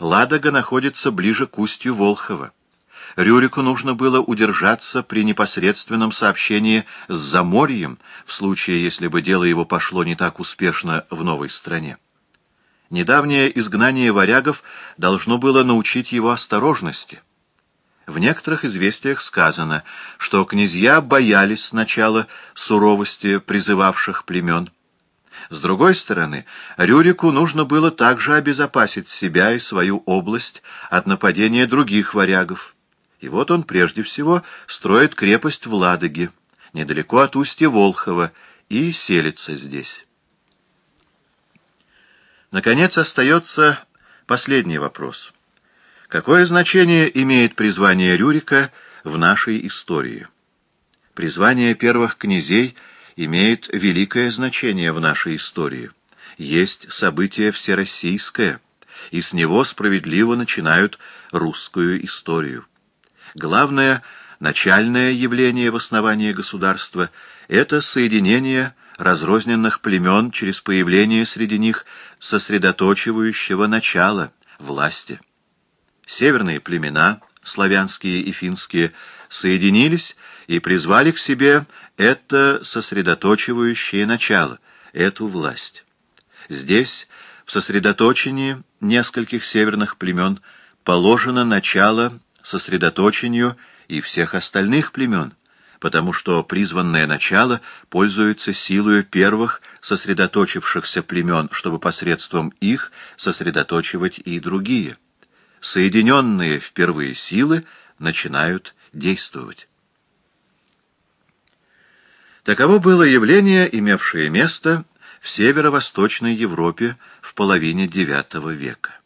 Ладога находится ближе к устью Волхова. Рюрику нужно было удержаться при непосредственном сообщении с Заморьем, в случае, если бы дело его пошло не так успешно в новой стране. Недавнее изгнание варягов должно было научить его осторожности. В некоторых известиях сказано, что князья боялись сначала суровости призывавших племен. С другой стороны, Рюрику нужно было также обезопасить себя и свою область от нападения других варягов. И вот он прежде всего строит крепость в Ладоге, недалеко от устья Волхова, и селится здесь. Наконец остается последний вопрос. Какое значение имеет призвание Рюрика в нашей истории? Призвание первых князей имеет великое значение в нашей истории. Есть событие всероссийское, и с него справедливо начинают русскую историю. Главное, начальное явление в основании государства — это соединение разрозненных племен через появление среди них сосредоточивающего начала власти. Северные племена, славянские и финские, соединились и призвали к себе это сосредоточивающее начало, эту власть. Здесь, в сосредоточении нескольких северных племен, положено начало сосредоточению и всех остальных племен, потому что призванное начало пользуется силою первых сосредоточившихся племен, чтобы посредством их сосредоточивать и другие. Соединенные впервые силы начинают действовать. Таково было явление, имевшее место в северо-восточной Европе в половине IX века.